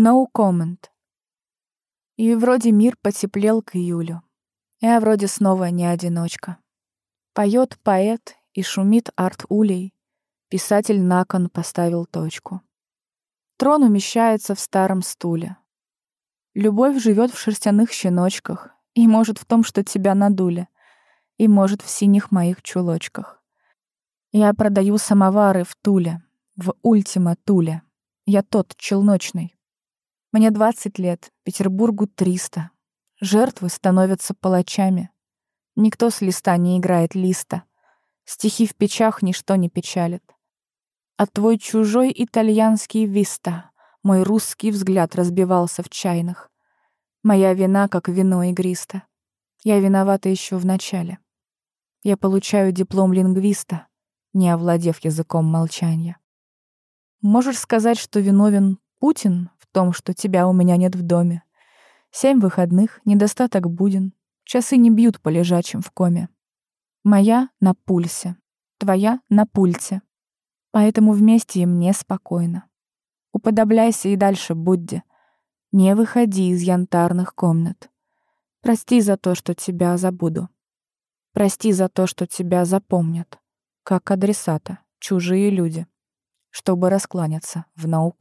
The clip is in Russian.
No comment. И вроде мир потеплел к июлю. Я вроде снова не одиночка. Поет поэт и шумит арт улей. Писатель на кон поставил точку. Трон умещается в старом стуле. Любовь живет в шерстяных щеночках, и может в том, что тебя надули, и может в синих моих чулочках. Я продаю самовары в Туле, в Ультима Туле. Я тот, челночный. Мне двадцать лет, Петербургу триста. Жертвы становятся палачами. Никто с листа не играет листа. Стихи в печах ничто не печалит. А твой чужой итальянский виста, мой русский взгляд разбивался в чайных. Моя вина, как вино игристо. Я виновата еще в начале. Я получаю диплом лингвиста, не овладев языком молчания. Можешь сказать, что виновен Путин том, что тебя у меня нет в доме. Семь выходных, недостаток буден. Часы не бьют по лежачим в коме. Моя на пульсе, твоя на пульте. Поэтому вместе им неспокойно. Уподобляйся и дальше, Будде. Не выходи из янтарных комнат. Прости за то, что тебя забуду. Прости за то, что тебя запомнят. Как адресата, чужие люди. Чтобы раскланяться в no.